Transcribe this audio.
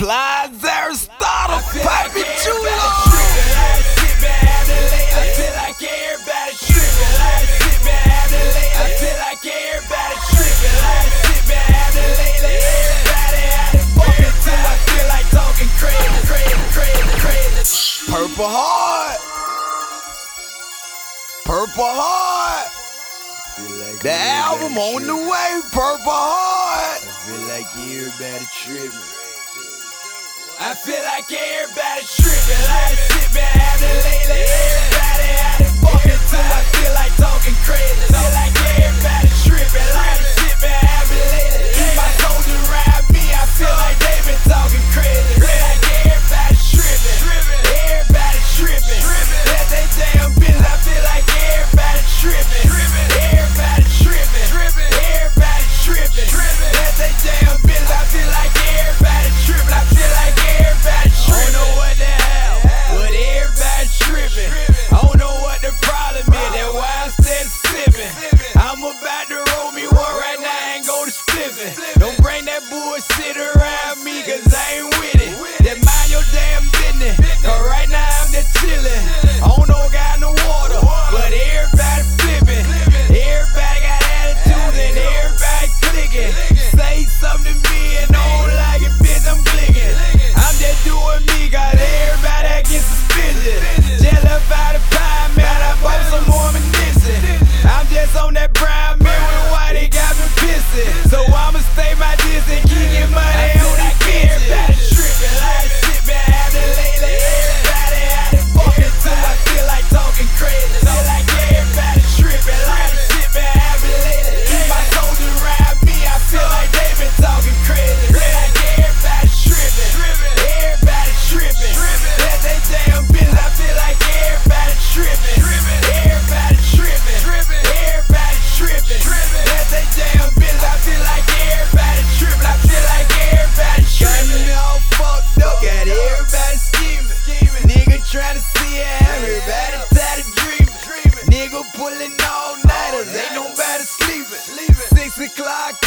Plies Aristotle, baby, too long. Purple Heart. Purple Heart. Like the album on the way, Purple Heart. I feel like everybody tripping. I feel like everybody's tripping like We're pulling all nighters, ain't nobody sleeping. Six o'clock